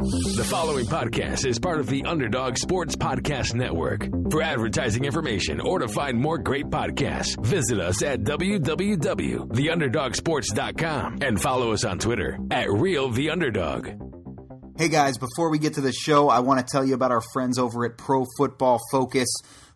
The following podcast is part of the Underdog Sports Podcast Network. For advertising information or to find more great podcasts, visit us at www.theunderdogsports.com and follow us on Twitter at RealTheUnderdog. Hey guys, before we get to the show, I want to tell you about our friends over at Pro Football Focus.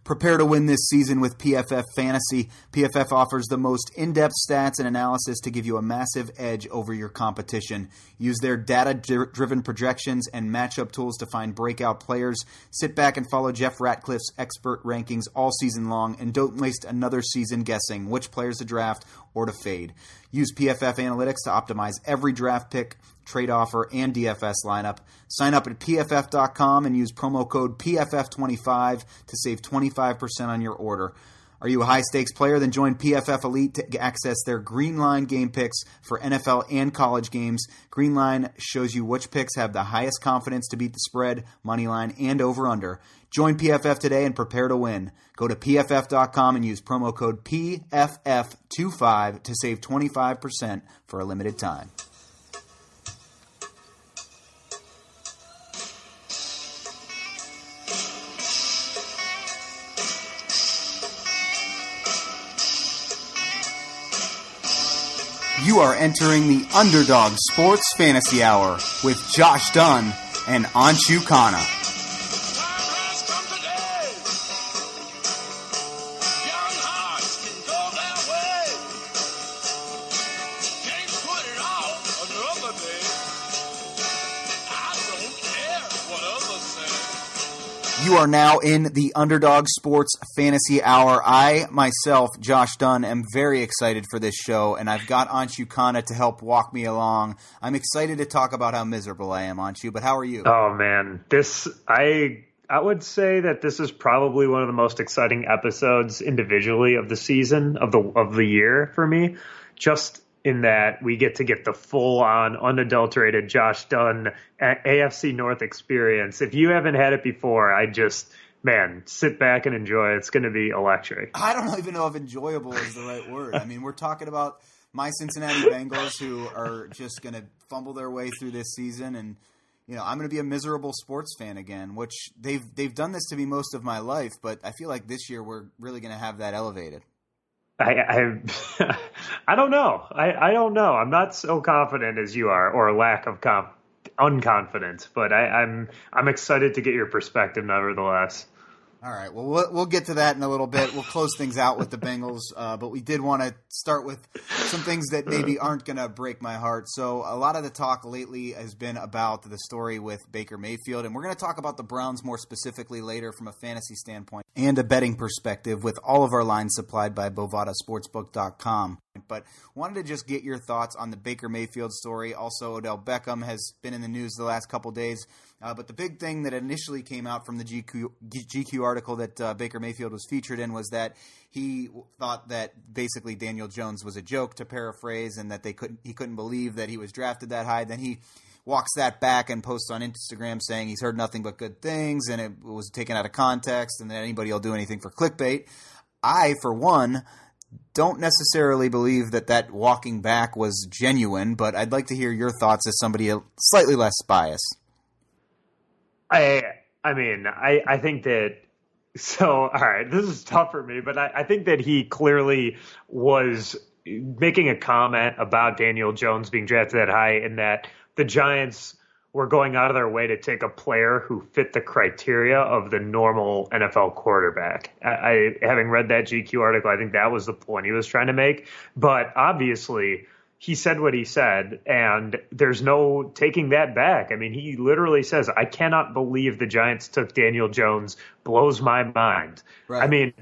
Prepare to win this season with PFF Fantasy. PFF offers the most in depth stats and analysis to give you a massive edge over your competition. Use their data driven projections and matchup tools to find breakout players. Sit back and follow Jeff Ratcliffe's expert rankings all season long and don't waste another season guessing which players to draft or to fade. Use PFF Analytics to optimize every draft pick trade offer, and DFS lineup. Sign up at pff.com and use promo code PFF25 to save 25% on your order. Are you a high stakes player? Then join PFF Elite to access their Greenline game picks for NFL and college games. Greenline shows you which picks have the highest confidence to beat the spread, money line, and over under. Join PFF today and prepare to win. Go to pff.com and use promo code PFF25 to save 25% for a limited time. You are entering the Underdog Sports Fantasy Hour with Josh Dunn and Anshu Khanna. You are now in the Underdog Sports Fantasy Hour. I, myself, Josh Dunn, am very excited for this show, and I've got Anshu Khanna to help walk me along. I'm excited to talk about how miserable I am, Anshu, but how are you? Oh, man. This, I. I would say that this is probably one of the most exciting episodes individually of the season of the of the year for me. Just in that we get to get the full on unadulterated Josh Dunn AFC North experience. If you haven't had it before, I just man, sit back and enjoy. It's going to be electric. I don't even know if enjoyable is the right word. I mean, we're talking about my Cincinnati Bengals who are just going to fumble their way through this season and you know, I'm going to be a miserable sports fan again, which they've they've done this to me most of my life, but I feel like this year we're really going to have that elevated. I I, I don't know. I, I don't know. I'm not so confident as you are, or lack of conf- unconfident. But I, I'm I'm excited to get your perspective, nevertheless. All right. Well, well, we'll get to that in a little bit. We'll close things out with the Bengals, uh, but we did want to start with some things that maybe aren't going to break my heart. So, a lot of the talk lately has been about the story with Baker Mayfield, and we're going to talk about the Browns more specifically later from a fantasy standpoint and a betting perspective with all of our lines supplied by BovadaSportsbook.com. But wanted to just get your thoughts on the Baker Mayfield story. Also, Odell Beckham has been in the news the last couple days uh, but the big thing that initially came out from the GQ, GQ article that uh, Baker Mayfield was featured in was that he thought that basically Daniel Jones was a joke, to paraphrase, and that they couldn't he couldn't believe that he was drafted that high. Then he walks that back and posts on Instagram saying he's heard nothing but good things, and it was taken out of context, and that anybody will do anything for clickbait. I, for one, don't necessarily believe that that walking back was genuine, but I'd like to hear your thoughts as somebody slightly less biased. I I mean, I I think that so all right, this is tough for me, but I, I think that he clearly was making a comment about Daniel Jones being drafted that high and that the Giants were going out of their way to take a player who fit the criteria of the normal NFL quarterback. I, I having read that GQ article, I think that was the point he was trying to make. But obviously, he said what he said, and there's no taking that back. I mean, he literally says, I cannot believe the Giants took Daniel Jones, blows my mind. Right. I mean,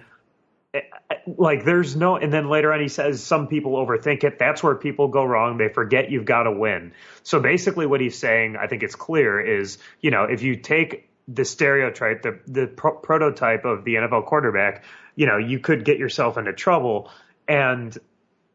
eh, eh, like there's no and then later on he says some people overthink it that's where people go wrong they forget you've got to win so basically what he's saying i think it's clear is you know if you take the stereotype the the pro- prototype of the NFL quarterback you know you could get yourself into trouble and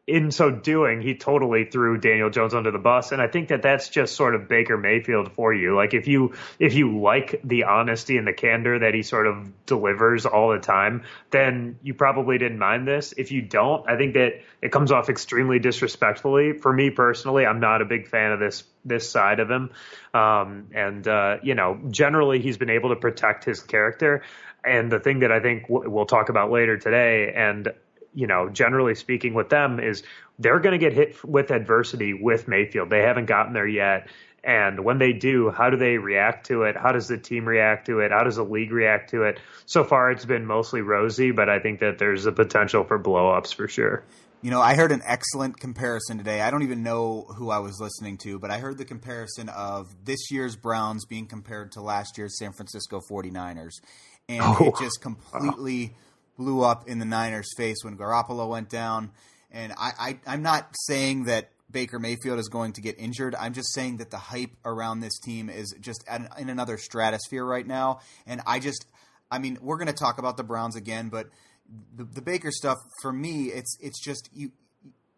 in so doing, he totally threw Daniel Jones under the bus, and I think that that's just sort of Baker Mayfield for you. Like if you if you like the honesty and the candor that he sort of delivers all the time, then you probably didn't mind this. If you don't, I think that it comes off extremely disrespectfully. For me personally, I'm not a big fan of this this side of him, um, and uh, you know, generally he's been able to protect his character. And the thing that I think we'll talk about later today, and you know, generally speaking with them is they're going to get hit with adversity with Mayfield. They haven't gotten there yet. And when they do, how do they react to it? How does the team react to it? How does the league react to it? So far, it's been mostly rosy, but I think that there's a potential for blowups for sure. You know, I heard an excellent comparison today. I don't even know who I was listening to, but I heard the comparison of this year's Browns being compared to last year's San Francisco 49ers. And oh. it just completely. Blew up in the Niners' face when Garoppolo went down. And I, I, I'm not saying that Baker Mayfield is going to get injured. I'm just saying that the hype around this team is just in another stratosphere right now. And I just, I mean, we're going to talk about the Browns again, but the, the Baker stuff for me, it's it's just you.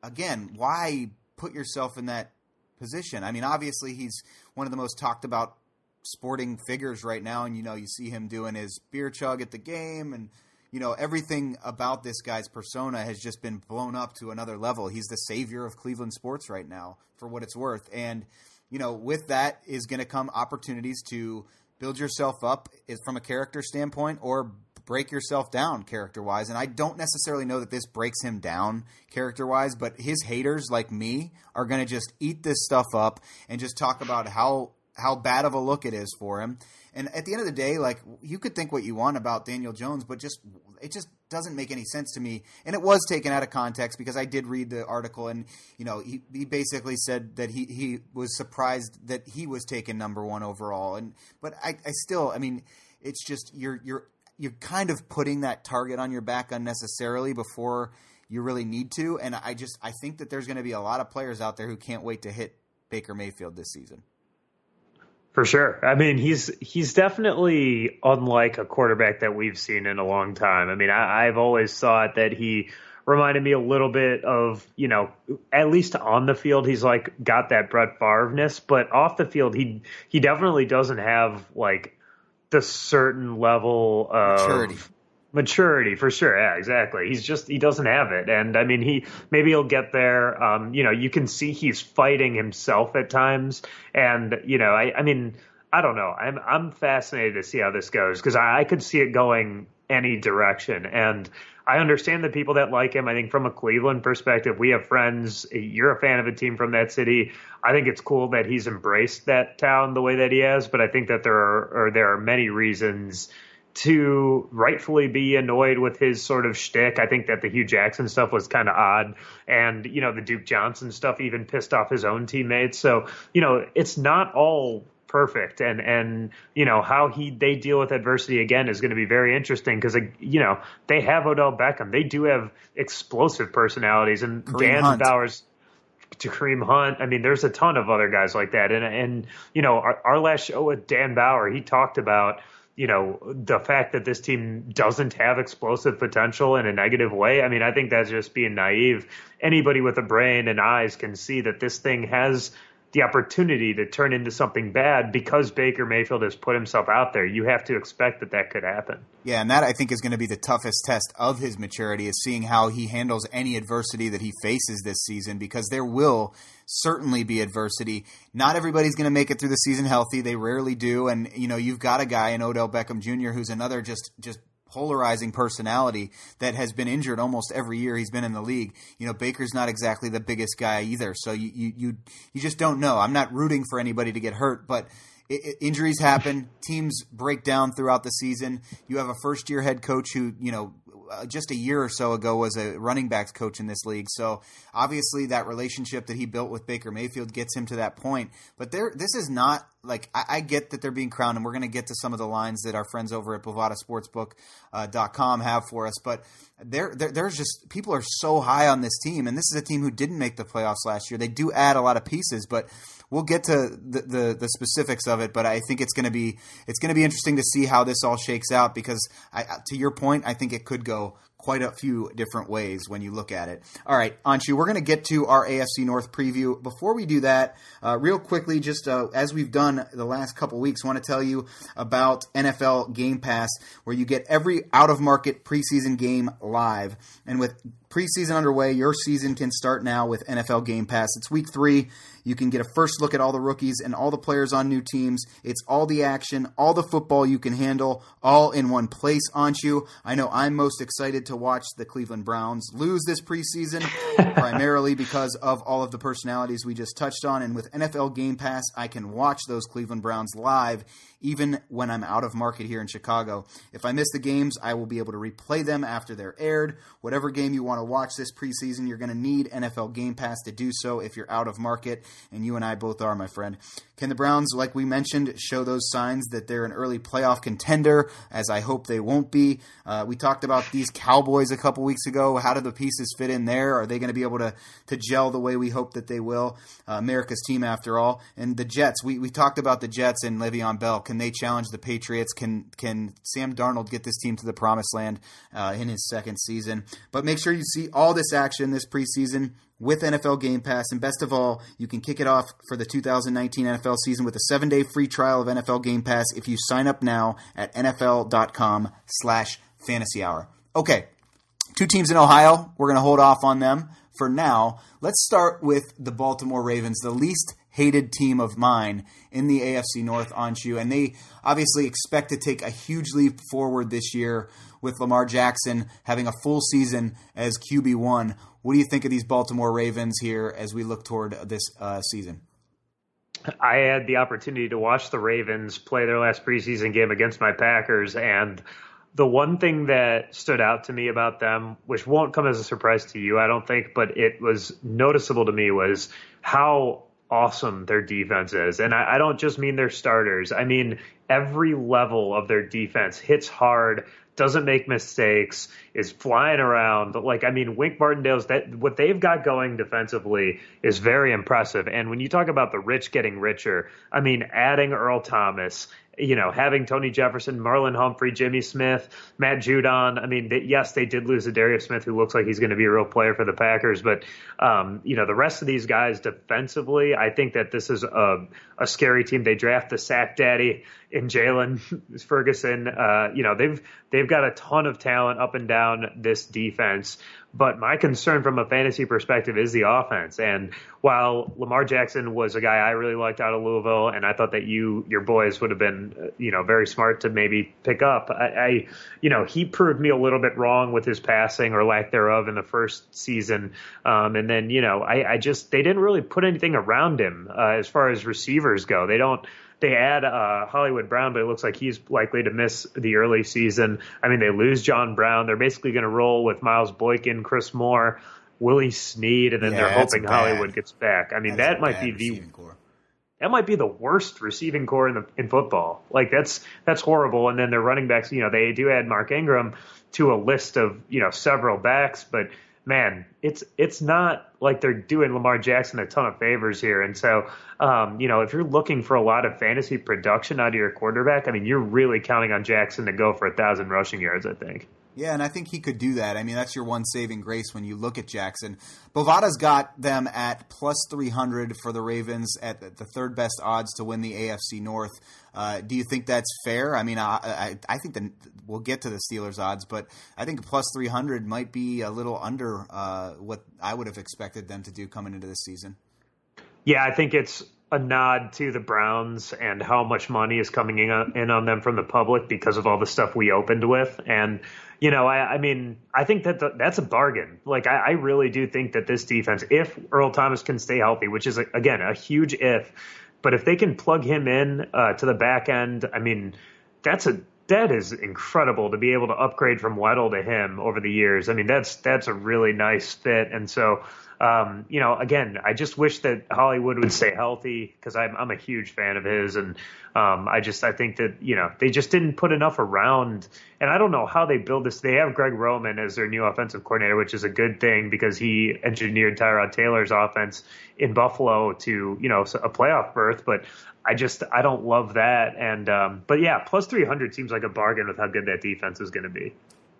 Again, why put yourself in that position? I mean, obviously he's one of the most talked about sporting figures right now, and you know you see him doing his beer chug at the game and you know, everything about this guy's persona has just been blown up to another level. He's the savior of Cleveland sports right now, for what it's worth. And, you know, with that is going to come opportunities to build yourself up from a character standpoint or break yourself down character wise. And I don't necessarily know that this breaks him down character wise, but his haters like me are going to just eat this stuff up and just talk about how how bad of a look it is for him. And at the end of the day, like you could think what you want about Daniel Jones, but just it just doesn't make any sense to me. And it was taken out of context because I did read the article, and you know he, he basically said that he, he was surprised that he was taken number one overall. And but I, I still, I mean, it's just you're you're you're kind of putting that target on your back unnecessarily before you really need to. And I just I think that there's going to be a lot of players out there who can't wait to hit Baker Mayfield this season. For sure. I mean, he's he's definitely unlike a quarterback that we've seen in a long time. I mean, I, I've always thought that he reminded me a little bit of, you know, at least on the field, he's like got that Brett Favre-ness, but off the field, he he definitely doesn't have like the certain level of maturity maturity for sure yeah exactly he's just he doesn't have it and i mean he maybe he'll get there um you know you can see he's fighting himself at times and you know i i mean i don't know i'm i'm fascinated to see how this goes because I, I could see it going any direction and I understand the people that like him. I think from a Cleveland perspective, we have friends. You're a fan of a team from that city. I think it's cool that he's embraced that town the way that he has. But I think that there are, there are many reasons to rightfully be annoyed with his sort of shtick. I think that the Hue Jackson stuff was kind of odd, and you know the Duke Johnson stuff even pissed off his own teammates. So you know it's not all perfect, and and you know how he they deal with adversity again is going to be very interesting because you know they have Odell Beckham, they do have explosive personalities, and Dan. Bowers to Kareem Hunt. I mean, there's a ton of other guys like that. And and you know, our, our last show with Dan Bauer, he talked about you know, the fact that this team doesn't have explosive potential in a negative way. I mean, I think that's just being naive. Anybody with a brain and eyes can see that this thing has the opportunity to turn into something bad because Baker Mayfield has put himself out there. You have to expect that that could happen. Yeah, and that I think is going to be the toughest test of his maturity is seeing how he handles any adversity that he faces this season because there will certainly be adversity. Not everybody's going to make it through the season healthy. They rarely do. And, you know, you've got a guy in Odell Beckham Jr. who's another just, just polarizing personality that has been injured almost every year he's been in the league. You know, Baker's not exactly the biggest guy either. So you, you, you, you just don't know. I'm not rooting for anybody to get hurt, but it, it, injuries happen. Teams break down throughout the season. You have a first year head coach who, you know, uh, just a year or so ago was a running backs coach in this league. So obviously that relationship that he built with Baker Mayfield gets him to that point. But there, this is not like I, I get that they're being crowned, and we're going to get to some of the lines that our friends over at BovadaSportsbook.com uh, dot com have for us. But there, there's just people are so high on this team, and this is a team who didn't make the playoffs last year. They do add a lot of pieces, but we'll get to the, the, the specifics of it, but I think it's going to be it's going to be interesting to see how this all shakes out because I, to your point, I think it could go quite a few different ways when you look at it. All right, Anshu, we're going to get to our AFC North preview. Before we do that, uh, real quickly, just uh, as we've done the last couple weeks, want to tell you about NFL Game Pass, where you get every out of market preseason game live. And with preseason underway, your season can start now with NFL Game Pass. It's week three. You can get a first look at all the rookies and all the players on new teams. It's all the action, all the football you can handle, all in one place, aren't you? I know I'm most excited to watch the Cleveland Browns lose this preseason, primarily because of all of the personalities we just touched on. And with NFL Game Pass, I can watch those Cleveland Browns live even when I'm out of market here in Chicago. If I miss the games, I will be able to replay them after they're aired. Whatever game you want to watch this preseason, you're going to need NFL Game Pass to do so if you're out of market, and you and I both are, my friend. Can the Browns, like we mentioned, show those signs that they're an early playoff contender, as I hope they won't be? Uh, we talked about these Cowboys a couple weeks ago. How do the pieces fit in there? Are they going to be able to, to gel the way we hope that they will? Uh, America's team, after all. And the Jets, we, we talked about the Jets and Le'Veon Bell. Can they challenge the Patriots? Can can Sam Darnold get this team to the promised land uh, in his second season? But make sure you see all this action this preseason with NFL Game Pass. And best of all, you can kick it off for the 2019 NFL season with a seven-day free trial of NFL Game Pass if you sign up now at nfl.com slash fantasy hour. Okay, two teams in Ohio. We're going to hold off on them for now. Let's start with the Baltimore Ravens, the least hated team of mine in the AFC North on you. And they obviously expect to take a huge leap forward this year with Lamar Jackson having a full season as QB1. What do you think of these Baltimore Ravens here as we look toward this uh, season? I had the opportunity to watch the Ravens play their last preseason game against my Packers, and the one thing that stood out to me about them, which won't come as a surprise to you, I don't think, but it was noticeable to me, was how awesome their defense is. And I, I, don't just mean their starters. I mean every level of their defense hits hard, doesn't make mistakes, is flying around. Like I mean, Wink Martindale's that what they've got going defensively is very impressive. And when you talk about the rich getting richer, I mean adding Earl Thomas, you know, having Tony Jefferson, Marlon Humphrey, Jimmy Smith, Matt Judon. I mean, they, yes, they did lose a Darius Smith, who looks like he's going to be a real player for the Packers. But um, you know, the rest of these guys defensively, I think that this is a, a scary team. They draft the sack daddy in Jaylon Ferguson. Uh, you know, they've they've got a ton of talent up and down this defense. But my concern from a fantasy perspective is the offense. And while Lamar Jackson was a guy I really liked out of Louisville, and I thought that you your boys would have been, uh, you know, very smart to maybe pick up, I, I you know, he proved me a little bit wrong with his passing or lack thereof in the first season. Um, and then, you know, I, I just they didn't really put anything around him uh, as far as receivers go. They don't they add uh, Hollywood Brown, but it looks like he's likely to miss the early season. I mean, they lose John Brown. They're basically going to roll with Miles Boykin, Chris Moore, Willie Snead, and then yeah, they're hoping Hollywood gets back. I mean, that might be the core. that might be the worst receiving corps in the in football. Like that's that's horrible. And then their running backs, you know, they do add Mark Ingram to a list of you know several backs, but man, it's it's not like they're doing Lamar Jackson a ton of favors here. And so, um, you know, if you're looking for a lot of fantasy production out of your quarterback, I mean, you're really counting on Jackson to go for a thousand rushing yards. I think. Yeah, and I think he could do that. I mean, that's your one saving grace when you look at Jackson. Bovada's got them at plus 300 for the Ravens at the third best odds to win the AFC North. Uh, do you think that's fair? I mean, I, I, I think that we'll get to the Steelers odds, but I think plus 300 might be a little under uh, what I would have expected them to do coming into this season. Yeah, I think it's a nod to the Browns and how much money is coming in on them from the public because of all the stuff we opened with. And, you know, I, I mean, I think that the, that's a bargain. Like, I, I really do think that this defense, if Earl Thomas can stay healthy, which is, again, a huge if, but if they can plug him in uh, to the back end, I mean, that's a that is incredible to be able to upgrade from Weddle to him over the years. I mean, that's that's a really nice fit, and so um, you know, again, I just wish that Hollywood would stay healthy because I'm I'm a huge fan of his, and um, I just I think that you know they just didn't put enough around, and I don't know how they build this. They have Greg Roman as their new offensive coordinator, which is a good thing because he engineered Tyrod Taylor's offense in Buffalo to you know a playoff berth, but. I just I don't love that, and um, but yeah, plus three hundred seems like a bargain with how good that defense is going to be.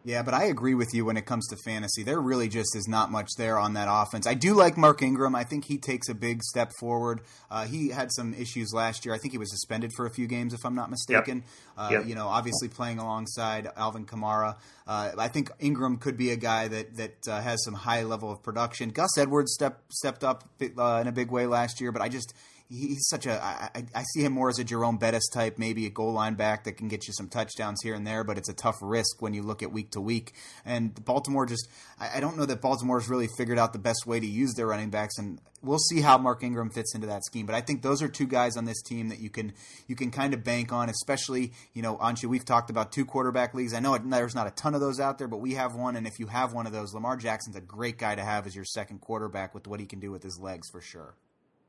Yeah, but I agree with you when it comes to fantasy. There really just is not much there on that offense. I do like Mark Ingram. I think he takes a big step forward. Uh, he had some issues last year. I think he was suspended for a few games, if I'm not mistaken. Yep. Uh, yep. You know, obviously playing alongside Alvin Kamara. Uh, I think Ingram could be a guy that that uh, has some high level of production. Gus Edwards stepped stepped up uh, in a big way last year, but I just he's such a. I, I see him more as a Jerome Bettis type, maybe a goal line back that can get you some touchdowns here and there, but it's a tough risk when you look at week to week. And Baltimore just, I, don't know that Baltimore's really figured out the best way to use their running backs, and we'll see how Mark Ingram fits into that scheme. But I think those are two guys on this team that you can you can kind of bank on, especially you know, Anshu. We've talked about two quarterback leagues. I know there's not a ton of those out there, but we have one, and if you have one of those, Lamar Jackson's a great guy to have as your second quarterback with what he can do with his legs for sure.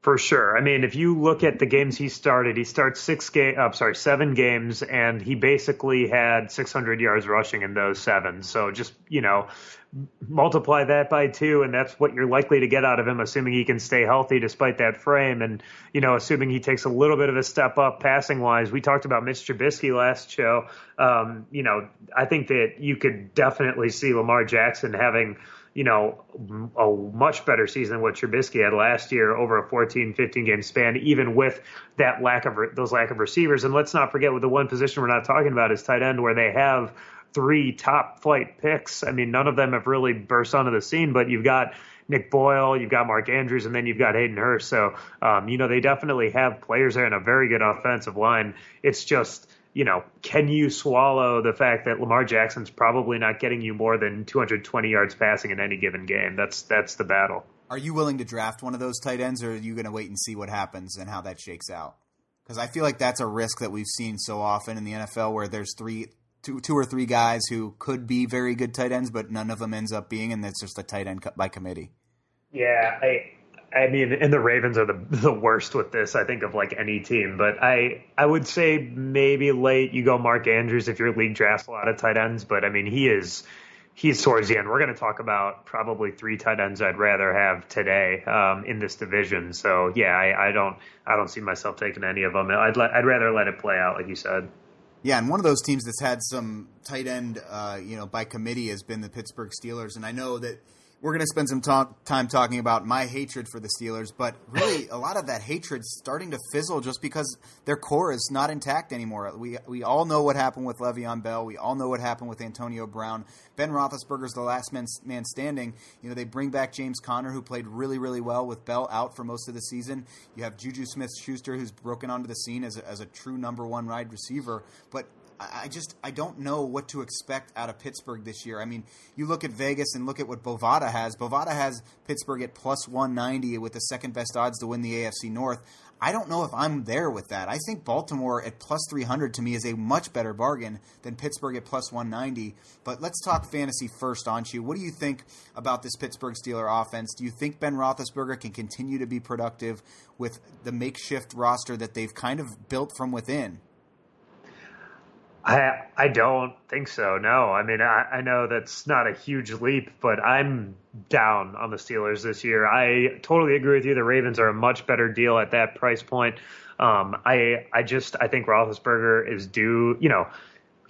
For sure. I mean, if you look at the games he started, he starts six game, uh, sorry, seven games, and he basically had 600 yards rushing in those seven. So just you know, multiply that by two, and that's what you're likely to get out of him, assuming he can stay healthy despite that frame, and you know, assuming he takes a little bit of a step up passing wise. We talked about Mitch Trubisky last show. Um, you know, I think that you could definitely see Lamar Jackson having you know, a much better season than what Trubisky had last year over a 14, 15 game span, even with that lack of those lack of receivers. And let's not forget with the one position we're not talking about is tight end, where they have three top flight picks. I mean, none of them have really burst onto the scene, but you've got Nick Boyle, you've got Mark Andrews, and then you've got Hayden Hurst. So, um, you know, they definitely have players there and a very good offensive line. It's just you know, can you swallow the fact that Lamar Jackson's probably not getting you more than 220 yards passing in any given game? That's that's the battle. Are you willing to draft one of those tight ends, or are you going to wait and see what happens and how that shakes out? Because I feel like that's a risk that we've seen so often in the NFL, where there's three, two, two or three guys who could be very good tight ends, but none of them ends up being, and it's just a tight end cut by committee. Yeah, I I mean, and the Ravens are the the worst with this. I think of like any team, but I I would say maybe late you go Mark Andrews if your league drafts a lot of tight ends. But I mean, he is he's towards the end. We're going to talk about probably three tight ends I'd rather have today um, in this division. So yeah, I, I don't I don't see myself taking any of them. I'd let, I'd rather let it play out, like you said. Yeah, and one of those teams that's had some tight end, uh, you know, by committee has been the Pittsburgh Steelers, and I know that we're going to spend some talk, time talking about my hatred for the Steelers, but really a lot of that hatred starting to fizzle just because their core is not intact anymore. We we all know what happened with Le'Veon Bell. We all know what happened with Antonio Brown. Ben Roethlisberger's the last man, man standing. You know they bring back James Conner, who played really really well with Bell out for most of the season. You have Juju Smith-Schuster, who's broken onto the scene as a, as a true number one wide receiver, but I just I don't know what to expect out of Pittsburgh this year. I mean, you look at Vegas and look at what Bovada has. Bovada has Pittsburgh at plus 190 with the second best odds to win the AFC North. I don't know if I'm there with that. I think Baltimore at plus 300 to me is a much better bargain than Pittsburgh at plus 190. But let's talk fantasy first, aren't you? What do you think about this Pittsburgh Steeler offense? Do you think Ben Roethlisberger can continue to be productive with the makeshift roster that they've kind of built from within? I I don't think so. No, I mean I, I know that's not a huge leap, but I'm down on the Steelers this year. I totally agree with you. The Ravens are a much better deal at that price point. Um, I I just I think Roethlisberger is due. You know,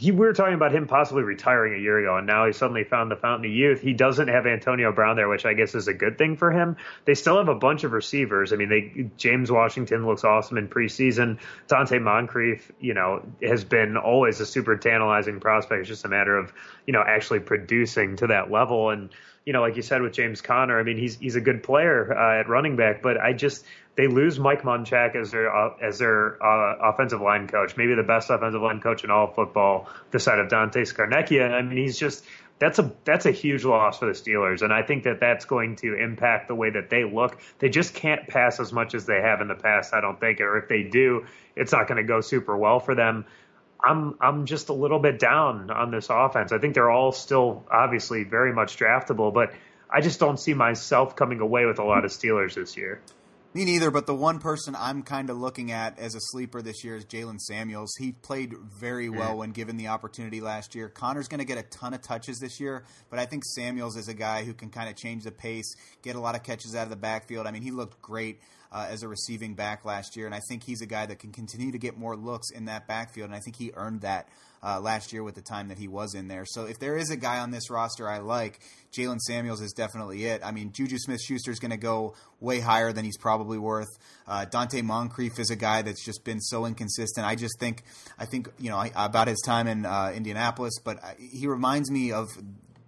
he, we were talking about him possibly retiring a year ago, and now he suddenly found the fountain of youth. He doesn't have Antonio Brown there, which I guess is a good thing for him. They still have a bunch of receivers. I mean, they James Washington looks awesome in preseason. Donte Moncrief, you know, has been always a super tantalizing prospect. It's just a matter of you know actually producing to that level and you know, like you said with James Conner, I mean, he's he's a good player uh, at running back, but I just they lose Mike Munchak as their uh, as their uh, offensive line coach, maybe the best offensive line coach in all of football, the side of Dante Scarnecchia. I mean, he's just that's a that's a huge loss for the Steelers, and I think that that's going to impact the way that they look. They just can't pass as much as they have in the past, I don't think, or if they do, it's not going to go super well for them. I'm I'm just a little bit down on this offense. I think they're all still obviously very much draftable, but I just don't see myself coming away with a lot of Steelers this year. Me neither, but the one person I'm kind of looking at as a sleeper this year is Jaylen Samuels. He played very well when given the opportunity last year. Conner's going to get a ton of touches this year, but I think Samuels is a guy who can kind of change the pace, get a lot of catches out of the backfield. I mean, he looked great uh, as a receiving back last year, and I think he's a guy that can continue to get more looks in that backfield, and I think he earned that uh, last year with the time that he was in there. So if there is a guy on this roster I like, Jaylen Samuels is definitely it. I mean, Juju Smith Schuster is going to go way higher than he's probably worth. Uh, Donte Moncrief is a guy that's just been so inconsistent. I just think, I think, you know, about his time in uh, Indianapolis, but he reminds me of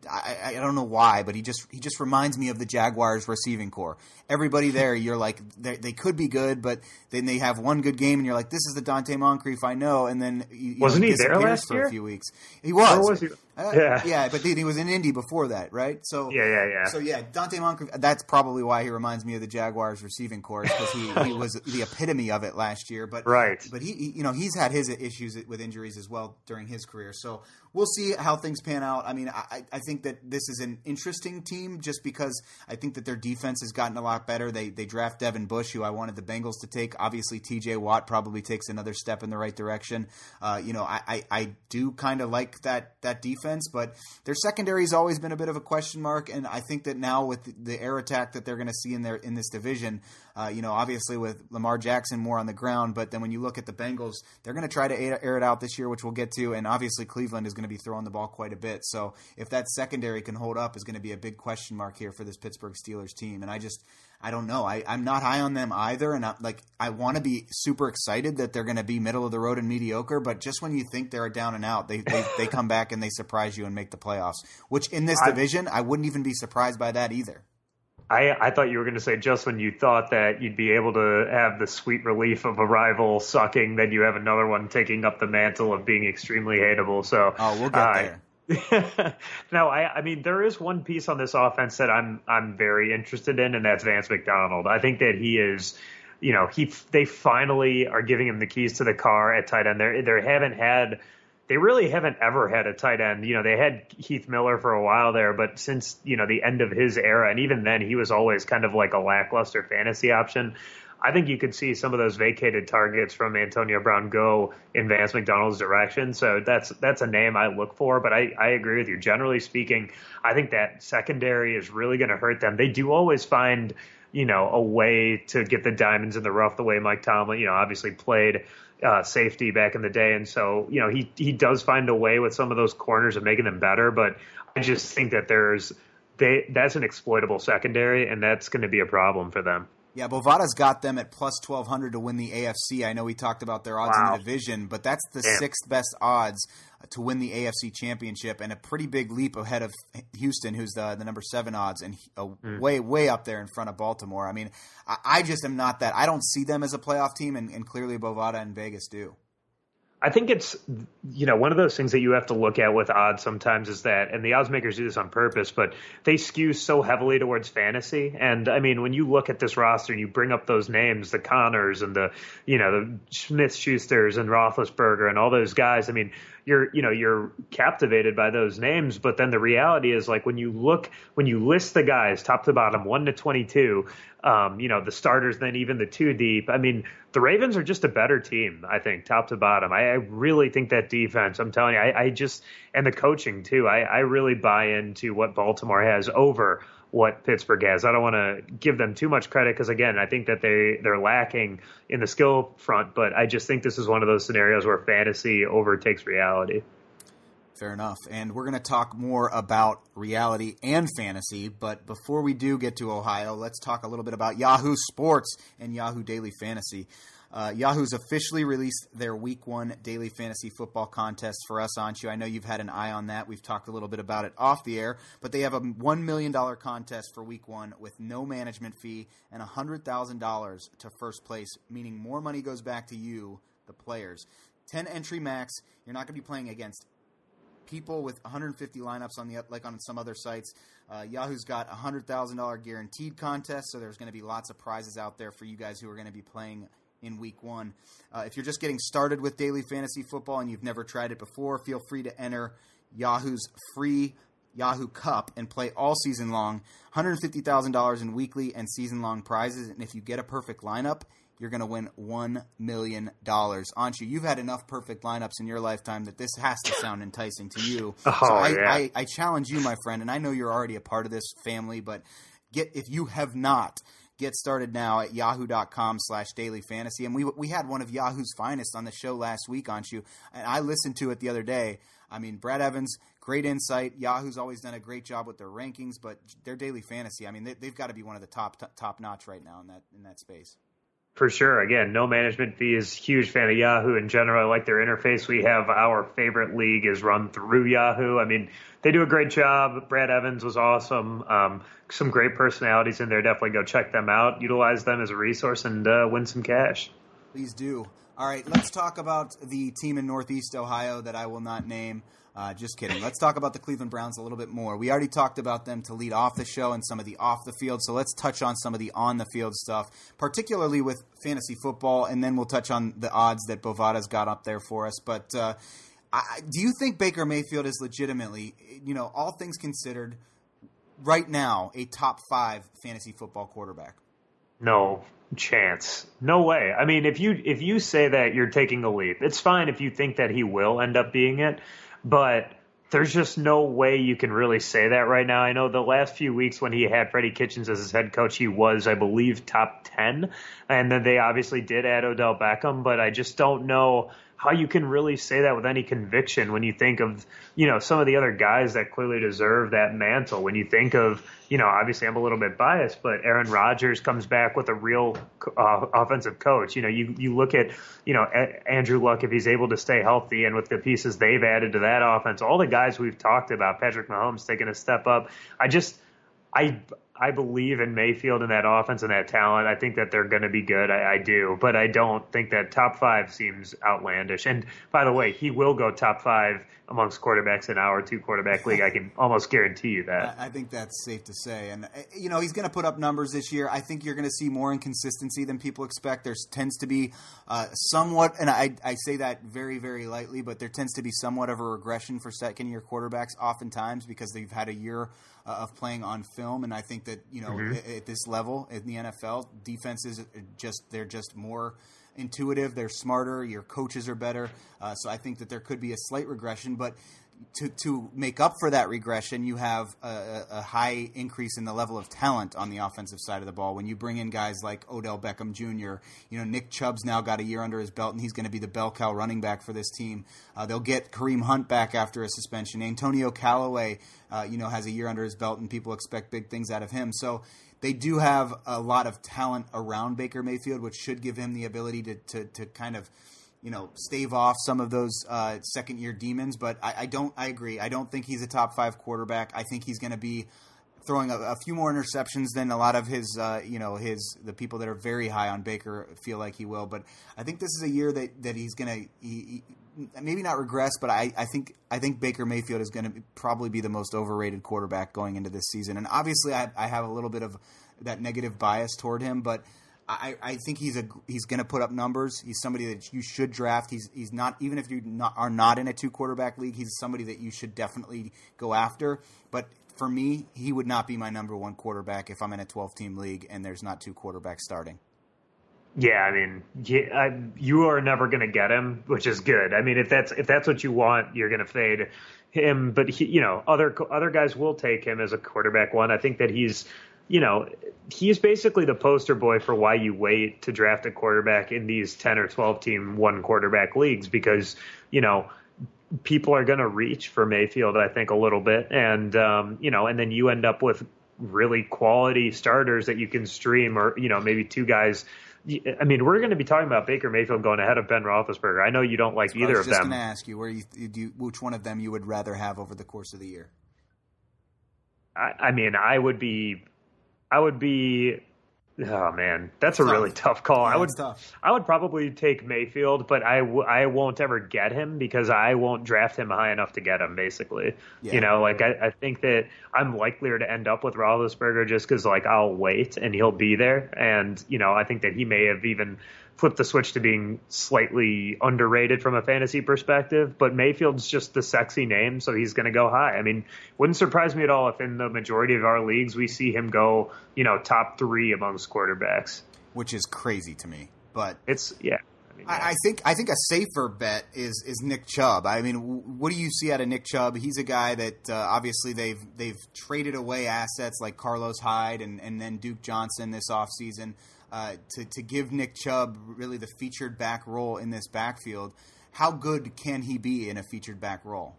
I, I don't know why, but he just he just reminds me of the Jaguars receiving corps. Everybody there, you're like they could be good, but then they have one good game, and you're like, this is the Donte Moncrief I know. And then you, wasn't know, he there last for year? a few weeks? He was. Or was he? Uh, yeah, yeah, but then he was in Indy before that, right? So yeah, yeah, yeah. So yeah, Donte Moncrief. That's probably why he reminds me of the Jaguars receiving corps because he, he was the epitome of it last year. But right, but he, he, you know, he's had his issues with injuries as well during his career. So we'll see how things pan out. I mean, I, I think that this is an interesting team just because I think that their defense has gotten a lot better. They they draft Devin Bush, who I wanted the Bengals to take. Obviously, T.J. Watt probably takes another step in the right direction. Uh, you know, I I, I do kind of like that that defense, but their secondary has always been a bit of a question mark, and I think that now with the air attack that they're going to see in their in this division, uh, you know, obviously with Lamar Jackson more on the ground, but then when you look at the Bengals, they're going to try to air it out this year, which we'll get to, and obviously Cleveland is going to be throwing the ball quite a bit. So if that secondary can hold up, is going to be a big question mark here for this Pittsburgh Steelers team, and I just I don't know. I, I'm not high on them either, and I, like I want to be super excited that they're going to be middle of the road and mediocre. But just when you think they're down and out, they they, they come back and they surprise you and make the playoffs. Which in this I, division, I wouldn't even be surprised by that either. I, I thought you were going to say just when you thought that you'd be able to have the sweet relief of a rival sucking, then you have another one taking up the mantle of being extremely hateable. So oh, we'll get uh, there. no, I, I mean there is one piece on this offense that I'm I'm very interested in, and that's Vance McDonald. I think that he is, you know, he they finally are giving him the keys to the car at tight end. They they haven't had, they really haven't ever had a tight end. You know, they had Heath Miller for a while there, but since you know the end of his era, and even then he was always kind of like a lackluster fantasy option. I think you could see some of those vacated targets from Antonio Brown go in Vance McDonald's direction. So that's that's a name I look for. But I, I agree with you. Generally speaking, I think that secondary is really going to hurt them. They do always find you know a way to get the diamonds in the rough the way Mike Tomlin you know obviously played. Uh, safety back in the day, and so you know he he does find a way with some of those corners of making them better. But I just think that there's they that's an exploitable secondary, and that's going to be a problem for them. Yeah, Bovada's got them at plus 1200 to win the AFC. I know we talked about their odds wow. in the division, but that's the Damn. sixth best odds to win the AFC championship and a pretty big leap ahead of Houston, who's the, the number seven odds and uh, mm. way, way up there in front of Baltimore. I mean, I, I, just am not that. I don't see them as a playoff team, and, and clearly Bovada and Vegas do. I think it's you know one of those things that you have to look at with odds sometimes is that and the odds makers do this on purpose, but they skew so heavily towards fantasy. And I mean, when you look at this roster and you bring up those names, the Conners and the you know the Smith Schusters and Roethlisberger and all those guys, I mean, you're you know you're captivated by those names, but then the reality is like when you look when you list the guys top to bottom, one to twenty two, um, you know the starters, then even the two deep. I mean the Ravens are just a better team, I think, top to bottom. I, I really think that defense, I'm telling you, I, I just, and the coaching too, I, I really buy into what Baltimore has over what Pittsburgh has. I don't want to give them too much credit because again, I think that they they're lacking in the skill front, but I just think this is one of those scenarios where fantasy overtakes reality. Fair enough. And we're going to talk more about reality and fantasy. But before we do get to Ohio, let's talk a little bit about Yahoo Sports and Yahoo Daily Fantasy. Uh, Yahoo's officially released their Week One Daily Fantasy Football contest for us, Anshu. I know you've had an eye on that. We've talked a little bit about it off the air, but they have a one million dollar contest for Week One with no management fee and hundred thousand dollars to first place, meaning more money goes back to you, the players. Ten entry max. You're not going to be playing against people with 150 lineups on the like on some other sites. Uh, Yahoo's got a hundred thousand dollar guaranteed contest, so there's going to be lots of prizes out there for you guys who are going to be playing in week one. Uh, if you're just getting started with daily fantasy football and you've never tried it before, feel free to enter Yahoo's free Yahoo Cup and play all season long. $150,000 in weekly and season long prizes. And if you get a perfect lineup, you're going to win $1 million. Anshu, you've had enough perfect lineups in your lifetime that this has to sound enticing to you. Oh, so I, yeah. I, I challenge you, my friend, and I know you're already a part of this family, but get if you have not get started now at yahoo.com slash daily fantasy. And we, we had one of Yahoo's finest on the show last week, on you, and I listened to it the other day. I mean, Brad Evans, great insight. Yahoo's always done a great job with their rankings, but their daily fantasy, I mean, they, have got to be one of the top top notch right now in that in that space. For sure. Again, no management fees. Huge fan of Yahoo in general. I like their interface. We have our favorite league is run through Yahoo. I mean, they do a great job. Brad Evans was awesome. Um, some great personalities in there. Definitely go check them out. Utilize them as a resource and uh, win some cash. Please do. All right, let's talk about the team in Northeast Ohio that I will not name. Uh, just kidding. Let's talk about the Cleveland Browns a little bit more. We already talked about them to lead off the show and some of the off the field. So let's touch on some of the on the field stuff, particularly with fantasy football, and then we'll touch on the odds that Bovada's got up there for us. But uh, I, do you think Baker Mayfield is legitimately, you know, all things considered, right now a top five fantasy football quarterback? No chance. No way. I mean, if you if you say that you're taking a leap, it's fine if you think that he will end up being it but there's just no way you can really say that right now. I know the last few weeks when he had Freddie Kitchens as his head coach, he was, I believe, top 10. And then they obviously did add Odell Beckham, but I just don't know how you can really say that with any conviction when you think of, you know, some of the other guys that clearly deserve that mantle. When you think of, you know, obviously I'm a little bit biased, but Aaron Rodgers comes back with a real uh, offensive coach. You know, you you look at, you know, Andrew Luck if he's able to stay healthy and with the pieces they've added to that offense, all the guys we've talked about, Patrick Mahomes taking a step up. I just I I believe in Mayfield and that offense and that talent. I think that they're going to be good. I, I, do, but I don't think that top five seems outlandish. And by the way, he will go top five amongst quarterbacks in our two quarterback league. I can almost guarantee you that. I think that's safe to say. And eh, you know, he's going to put up numbers this year. I think you're going to see more inconsistency than people expect. There tends to be uh, somewhat, and I, I say that very, very lightly, but there tends to be somewhat of a regression for second year quarterbacks, oftentimes because they've had a year uh, of playing on film. And I think that you know mm-hmm. at, at, this level in the NFL, defenses just they're just more intuitive. They're smarter. Your coaches are better. Uh, so I think that there could be a slight regression, but to to make up for that regression, you have a, a, high increase in the level of talent on the offensive side of the ball. When you bring in guys like Odell Beckham Jr., you know Nick Chubb's now got a year under his belt, and he's going to be the bell cow running back for this team. Uh, they'll get Kareem Hunt back after a suspension. Antonio Callaway, uh, you know, has a year under his belt, and people expect big things out of him. So they do have a lot of talent around Baker Mayfield, which should give him the ability to to, to kind of you know stave off some of those uh, second year demons. But I, I, don't. I agree. I don't think he's a top five quarterback. I think he's going to be throwing a, a, few more interceptions than a lot of his uh, you know his the people that are very high on Baker feel like he will. But I think this is a year that that he's going to. maybe not regress, but I, I think I think Baker Mayfield is going to probably be the most overrated quarterback going into this season. And obviously, I, I have a little bit of that negative bias toward him, but I, I think he's a he's going to put up numbers. He's somebody that you should draft. He's he's not even if you not, are not in a two quarterback league. He's somebody that you should definitely go after. But for me, he would not be my number one quarterback if I'm in a 12 team league and there's not two quarterbacks starting. Yeah, I mean, yeah, I, you are never going to get him, which is good. I mean, if that's if that's what you want, you're going to fade him. But he, you know, other other guys will take him as a quarterback one. I think that he's you know, he's basically the poster boy for why you wait to draft a quarterback in these 10 or 12 team one quarterback leagues because, you know, people are going to reach for Mayfield, I think, a little bit. And, um, you know, and then you end up with really quality starters that you can stream or, you know, maybe two guys. I mean, we're going to be talking about Baker Mayfield going ahead of Ben Roethlisberger. I know you don't like either of them. I was just going to ask you where you, you, which one of them you would rather have over the course of the year. I, I mean, I would be I would be Oh man, that's a tough. really tough call. Yeah, I would. I would probably take Mayfield, but I w- I won't ever get him because I won't draft him high enough to get him. Basically, yeah. you know, like I, I think that I'm likelier to end up with Roethlisberger just because like I'll wait and he'll be there, and you know I think that he may have even flip the switch to being slightly underrated from a fantasy perspective. But Mayfield's just the sexy name, so he's going to go high. I mean, wouldn't surprise me at all if in the majority of our leagues we see him go, you know, top three amongst quarterbacks. Which is crazy to me, but it's yeah. I mean, I, I think I think a safer bet is is Nick Chubb. I mean, w- what do you see out of Nick Chubb? He's a guy that uh, obviously they've they've traded away assets like Carlos Hyde and, and then Duke Johnson this offseason uh, to to give Nick Chubb really the featured back role in this backfield. How good can he be in a featured back role?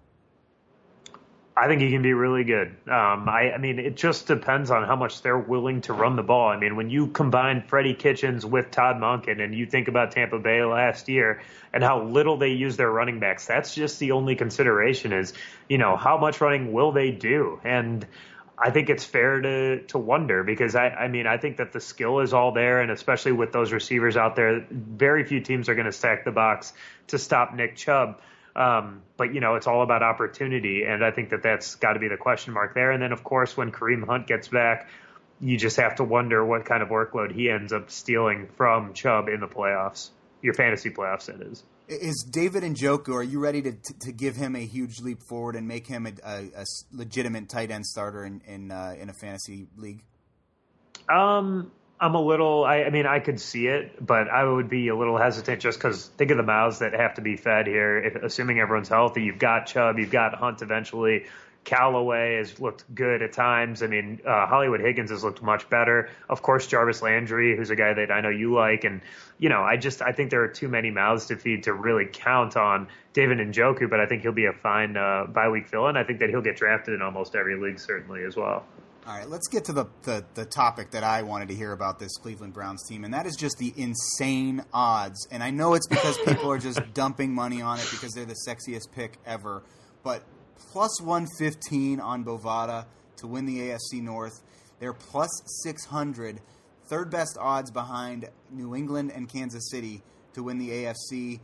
I think he can be really good. Um, I, I, mean, it just depends on how much they're willing to run the ball. I mean, when you combine Freddie Kitchens with Todd Monken and you think about Tampa Bay last year and how little they use their running backs, that's just the only consideration is, you know, how much running will they do? And I think it's fair to to wonder because I, I mean I think that the skill is all there and especially with those receivers out there, very few teams are going to stack the box to stop Nick Chubb. Um, but you know, it's all about opportunity, and I think that that's got to be the question mark there. And then, of course, when Kareem Hunt gets back, you just have to wonder what kind of workload he ends up stealing from Chubb in the playoffs, your fantasy playoffs, that is. Is David Njoku? Are you ready to to give him a huge leap forward and make him a, a, a legitimate tight end starter in in, uh, in a fantasy league? Um, I'm a little. I, I, mean, I could see it, but I would be a little hesitant just because think of the mouths that have to be fed here. If, assuming everyone's healthy, you've got Chubb, you've got Hunt eventually. Callaway has looked good at times. I mean, uh, Hollywood Higgins has looked much better. Of course, Jarvis Landry, who's a guy that I know you like, and you know, I just I think there are too many mouths to feed to really count on David and Njoku. But I think he'll be a fine uh, bye week fill, and I think that he'll get drafted in almost every league certainly as well. All right, let's get to the, the, the, topic that I wanted to hear about this Cleveland Browns team, and that is just the insane odds. And I know it's because people are just dumping money on it because they're the sexiest pick ever. But plus 115 on Bovada to win the AFC North. They're plus 600, third best odds behind New England and Kansas City to win the AFC.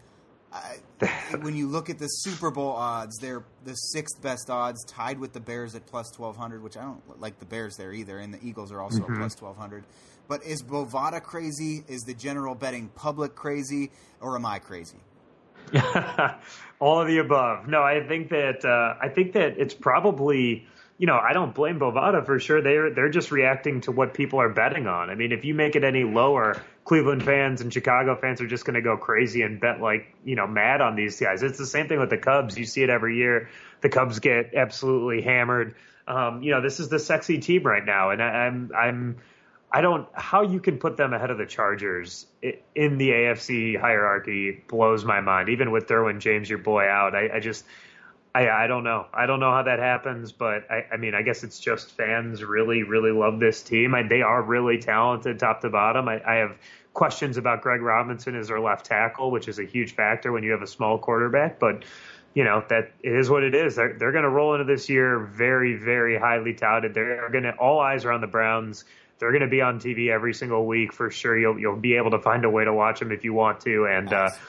when you look at the Super Bowl odds, they're the sixth best odds, tied with the Bears at plus twelve hundred, which I don't like the Bears there either, and the Eagles are also mm-hmm. plus twelve hundred. But is Bovada crazy? Is the general betting public crazy, or am I crazy? All of the above. No, I think that uh, I think that it's probably you know, I don't blame Bovada for sure. They're they're just reacting to what people are betting on. I mean, if you make it any lower, Cleveland fans and Chicago fans are just going to go crazy and bet like you know mad on these guys. It's the same thing with the Cubs. You see it every year. The Cubs get absolutely hammered. Um, you know, this is the sexy team right now, and I, I'm I'm I don't how you can put them ahead of the Chargers in the AFC hierarchy blows my mind. Even with Derwin James, your boy, out, I, I just I, I don't know. I don't know how that happens, but I, I mean, I guess it's just fans really, really love this team. I, they are really talented top to bottom. I, I have questions about Greg Robinson as their left tackle, which is a huge factor when you have a small quarterback, but you know that is what it is. They're they're going to roll into this year very, very highly touted. They're going to all eyes are on the Browns. They're going to be on TV every single week for sure. You'll you'll be able to find a way to watch them if you want to, and. Uh,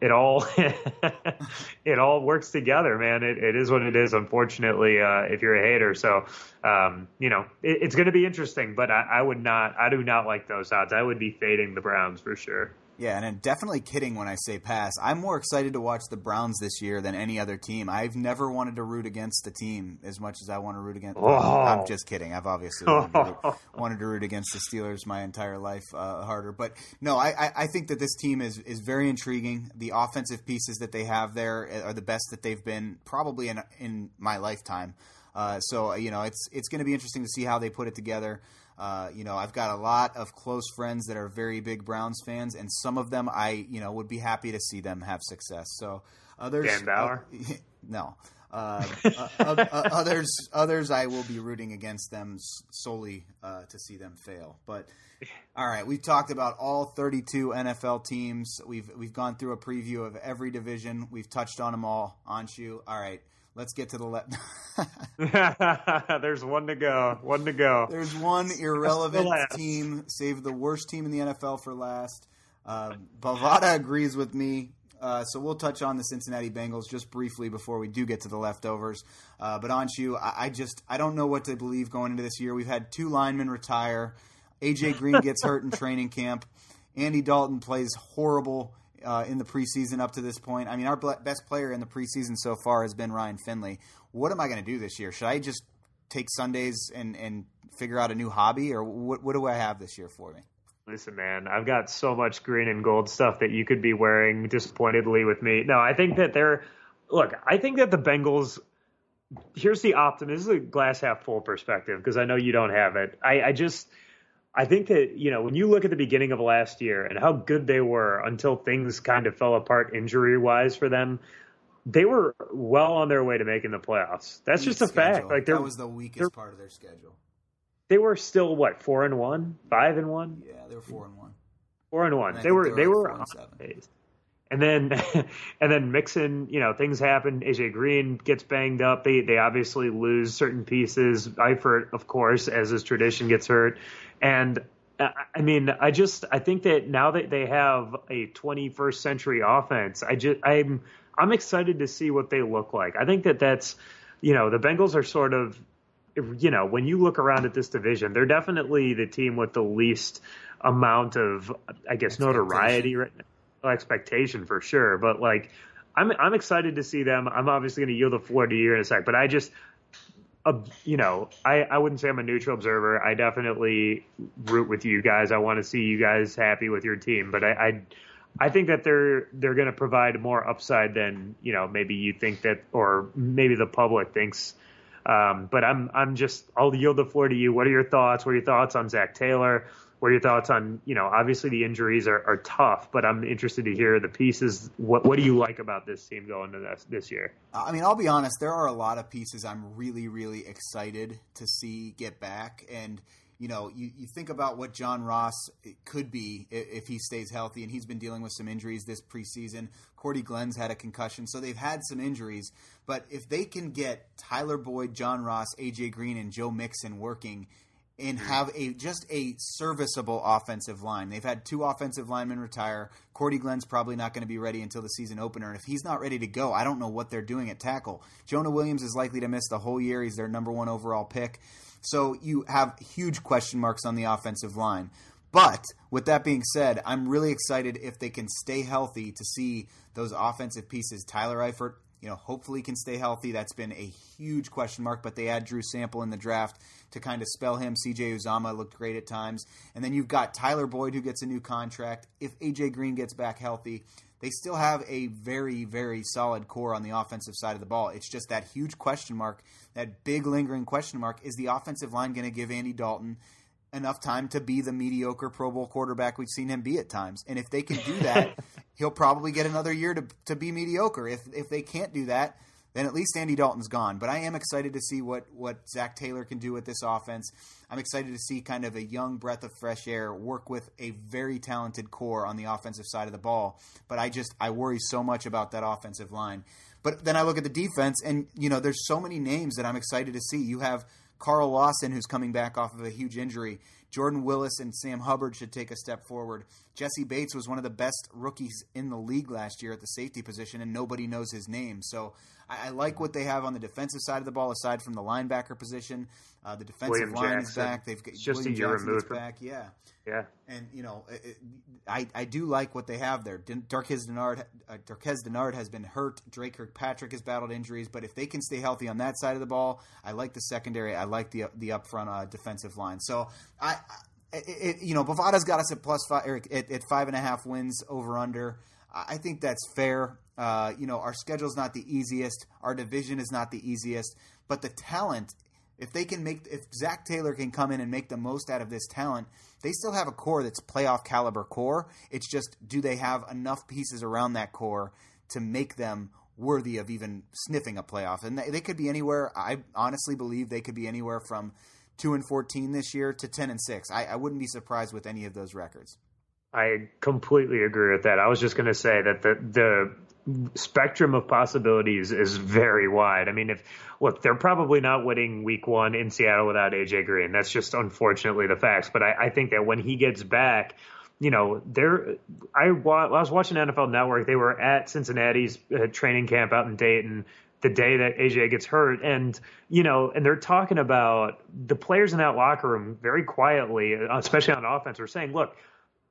it all it all works together, man. It, it is what it is. Unfortunately, uh, if you're a hater, so um, you know it, it's going to be interesting. But I, I, would not, I do not like those odds. I would be fading the Browns for sure. Yeah, and I'm definitely kidding when I say pass. I'm more excited to watch the Browns this year than any other team. I've never wanted to root against the team as much as I want to root against. Oh. I'm just kidding. I've obviously wanted to, root, wanted to root against the Steelers my entire life uh, harder, but no, I, I think that this team is is very intriguing. The offensive pieces that they have there are the best that they've been probably in in my lifetime. Uh, so you know, it's it's going to be interesting to see how they put it together. Uh, you know, I've got a lot of close friends that are very big Browns fans, and some of them I, you know, would be happy to see them have success. So others, Dan Bauer, uh, no, uh, uh, uh, others, others, I will be rooting against them solely to see them fail. But all right, we've talked about all 32 NFL teams. We've we've gone through a preview of every division. We've touched on them all. Anshu, all right. Let's get to the left. There's one to go. One to go. There's one irrelevant team. Save the worst team in the NFL for last. Uh, Bovada agrees with me. Uh, so we'll touch on the Cincinnati Bengals just briefly before we do get to the leftovers. Uh, but Anshu, I, I just I don't know what to believe going into this year. We've had two linemen retire. AJ Green gets hurt in training camp. Andy Dalton plays horrible uh, in the preseason up to this point. I mean, our best player in the preseason so far has been Ryan Finley. What am I going to do this year? Should I just take Sundays and, and figure out a new hobby, or what, what do I have this year for me? Listen, man, I've got so much green and gold stuff that you could be wearing disappointedly with me. No, I think that they're look. I think that the Bengals. Here's the optimism. This is a glass half full perspective because I know you don't have it. I, I just. I think that, you know, when you look at the beginning of last year and how good they were until things kind of fell apart injury wise for them, they were well on their way to making the playoffs. That's Weak just a schedule. fact. Like that was the weakest part of their schedule they were still what four and one, five and one. Yeah, they were four and one. Four and one. And they, were, they were they were and, and then and then Mixon, you know, things happen. AJ Green gets banged up. They they obviously lose certain pieces. Eifert, of course, as his tradition, gets hurt. And I mean, I just I think that now that they have a 21st century offense, I just I'm I'm excited to see what they look like. I think that that's you know the Bengals are sort of you know, when you look around at this division, they're definitely the team with the least amount of, I guess, notoriety right now. Expectation for sure. But like, I'm I'm excited to see them. I'm obviously going to yield the floor to you in a sec, but I just, uh, you know, I I wouldn't say I'm a neutral observer. I definitely root with you guys. I want to see you guys happy with your team, but I. I I think that they're they're going to provide more upside than you know maybe you think that or maybe the public thinks um, but I'm I'm just I'll yield the floor to you. What are your thoughts? What are your thoughts on Zac Taylor? What are your thoughts on you know obviously the injuries are, are tough, but I'm interested to hear the pieces. What what do you like about this team going to this this year? I mean, I'll be honest. There are a lot of pieces I'm really really excited to see get back and you know, you, you think about what John Ross could be if he stays healthy, and he's been dealing with some injuries this preseason. Cordy Glenn's had a concussion, so they've had some injuries. But if they can get Tyler Boyd, John Ross, AJ Green, and Joe Mixon working and have a just a serviceable offensive line. They've had two offensive linemen retire. Cordy Glenn's probably not going to be ready until the season opener. And if he's not ready to go, I don't know what they're doing at tackle. Jonah Williams is likely to miss the whole year. He's their number one overall pick. So you have huge question marks on the offensive line. But with that being said, I'm really excited if they can stay healthy to see those offensive pieces. Tyler Eifert, you know, hopefully can stay healthy. That's been a huge question mark, but they had Drew Sample in the draft to kind of spell him. CJ Uzomah looked great at times. And then you've got Tyler Boyd who gets a new contract. If AJ Green gets back healthy, they still have a very, very solid core on the offensive side of the ball. It's just that huge question mark, that big lingering question mark is the offensive line going to give Andy Dalton enough time to be the mediocre Pro Bowl quarterback we've seen him be at times? And if they can do that, he'll probably get another year to, to be mediocre. If, if they can't do that, then at least Andy Dalton's gone. But I am excited to see what, what Zac Taylor can do with this offense. I'm excited to see kind of a young breath of fresh air work with a very talented core on the offensive side of the ball. But I just I worry so much about that offensive line. But then I look at the defense, and you know, there's so many names that I'm excited to see. You have Carl Lawson, who's coming back off of a huge injury. Jordan Willis and Sam Hubbard should take a step forward. Jessie Bates was one of the best rookies in the league last year at the safety position, and nobody knows his name. So I, I like what they have on the defensive side of the ball, aside from the linebacker position. Uh, the defensive William line Jackson. is back. They've got just William a year Jackson removed. back. Yeah. Yeah. And you know, it, I I do like what they have there. Darqueze Dennard, uh, Darqueze Dennard has been hurt. Dre Kirkpatrick has battled injuries, but if they can stay healthy on that side of the ball, I like the secondary. I like the the upfront uh, defensive line. So I. It, it, you know, Bovada's got us at plus five, at, at five and a half wins over under. I think that's fair. Uh, you know, our schedule's not the easiest. Our division is not the easiest, but the talent if they can make if Zac Taylor can come in and make the most out of this talent, they still have a core that's playoff caliber core. It's just do they have enough pieces around that core to make them worthy of even sniffing a playoff? And they, they could be anywhere. I honestly believe they could be anywhere from two and fourteen this year to ten and six. I, I wouldn't be surprised with any of those records. I completely agree with that. I was just going to say that the the spectrum of possibilities is very wide. I mean, if look, they're probably not winning Week One in Seattle without AJ Green. That's just unfortunately the facts. But I, I think that when he gets back, you know, they're. I, I was watching NFL Network. They were at Cincinnati's uh, training camp out in Dayton the day that AJ gets hurt. And, you know, and they're talking about the players in that locker room very quietly, especially on offense, are saying, look,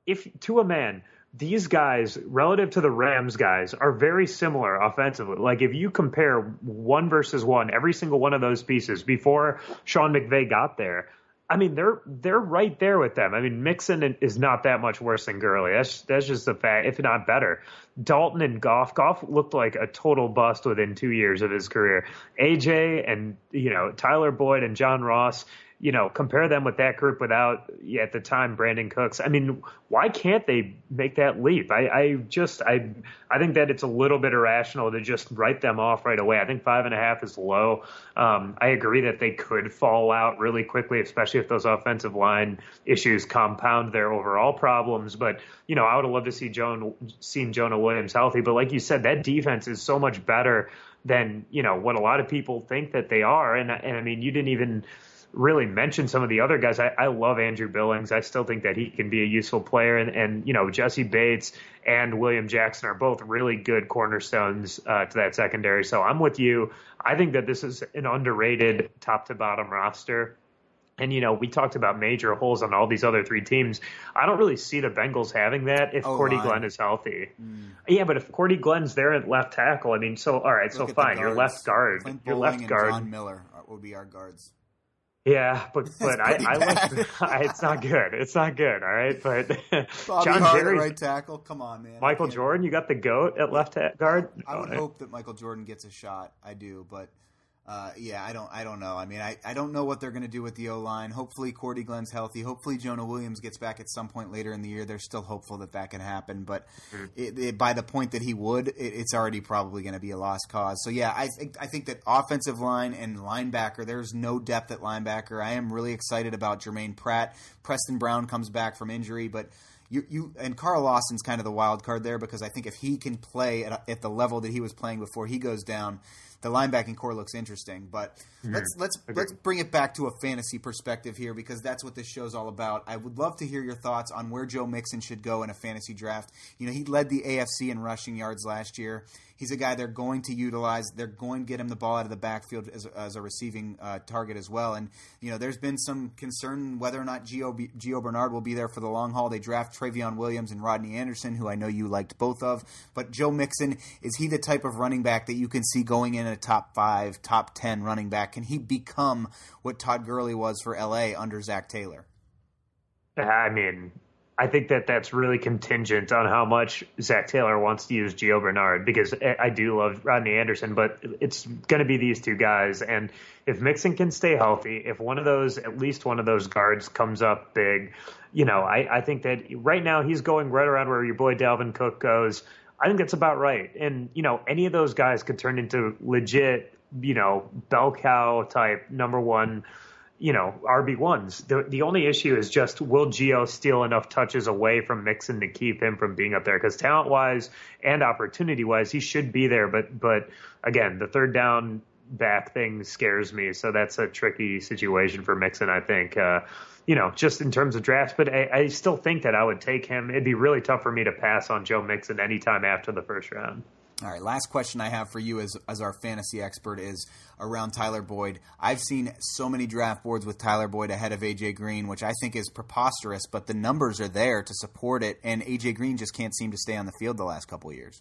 if to a man, these guys, relative to the Rams guys, are very similar offensively. Like if you compare one versus one, every single one of those pieces before Sean McVay got there, I mean, they're they're right there with them. I mean, Mixon is not that much worse than Gurley. That's that's just a fact, if not better. Dalton and Goff. Goff looked like a total bust within two years of his career. AJ and you know Tyler Boyd and John Ross you know, compare them with that group without at the time Brandin Cooks. I mean, why can't they make that leap? I, I just I I think that it's a little bit irrational to just write them off right away. I think five and a half is low. Um, I agree that they could fall out really quickly, especially if those offensive line issues compound their overall problems. But you know, I would have loved to see Joan seen Jonah Williams healthy. But like you said, that defense is so much better than you know what a lot of people think that they are. And and I mean, you didn't even really mention some of the other guys. I, I love Andrew Billings. I still think that he can be a useful player. And, and you know, Jessie Bates and William Jackson are both really good cornerstones uh, to that secondary. So I'm with you. I think that this is an underrated top to bottom roster. And you know, we talked about major holes on all these other three teams. I don't really see the Bengals having that if oh, Cordy line. Glenn is healthy. Mm. Yeah, but if Cordy Glenn's there at left tackle, I mean, so all right, Look so fine. Your left guard, your left guard, John Miller would be our guards. Yeah, but but I, I like it's not good. It's not good. All right, but Bobby John Hart Jerry, right tackle. Come on, man. Michael Jordan, you got the goat at left guard. I would hope that Michael Jordan gets a shot. I do, but uh, yeah, I don't, I don't know. I mean, I, I don't know what they're going to do with the O line. Hopefully, Cordy Glenn's healthy. Hopefully, Jonah Williams gets back at some point later in the year. They're still hopeful that that can happen, but mm-hmm. it, it, by the point that he would, it, it's already probably going to be a lost cause. So yeah, I think I think that offensive line and linebacker, there's no depth at linebacker. I am really excited about Germaine Pratt. Preston Brown comes back from injury, but you, you and Carl Lawson's kind of the wild card there because I think if he can play at, at the level that he was playing before he goes down the linebacking corps looks interesting. But mm-hmm. let's let's let's bring it back to a fantasy perspective here because that's what this show's all about. I would love to hear your thoughts on where Joe Mixon should go in a fantasy draft. You know, he led the AFC in rushing yards last year. He's a guy they're going to utilize. They're going to get him the ball out of the backfield as, as a receiving uh, target as well. And you know, there's been some concern whether or not Gio, Gio Bernard will be there for the long haul. They draft Trayveon Williams and Rodney Anderson, who I know you liked both of. But Joe Mixon is he the type of running back that you can see going in a top five, top ten running back? Can he become what Todd Gurley was for LA under Zac Taylor? I mean, I think that that's really contingent on how much Zac Taylor wants to use Gio Bernard because I do love Rodney Anderson, but it's going to be these two guys. And if Mixon can stay healthy, if one of those, at least one of those guards comes up big, you know, I, I think that right now he's going right around where your boy Dalvin Cook goes. I think that's about right. And, you know, any of those guys could turn into legit, you know, bell cow type number one you know, RB ones. The the only issue is just will Gio steal enough touches away from Mixon to keep him from being up there? Because talent wise and opportunity wise, he should be there. But but again, the third down back thing scares me. So that's a tricky situation for Mixon, I think. Uh, you know, just in terms of drafts, but I, I still think that I would take him. It'd be really tough for me to pass on Joe Mixon anytime after the first round. All right, last question I have for you as, as our fantasy expert is around Tyler Boyd. I've seen so many draft boards with Tyler Boyd ahead of AJ Green, which I think is preposterous, but the numbers are there to support it, and AJ Green just can't seem to stay on the field the last couple years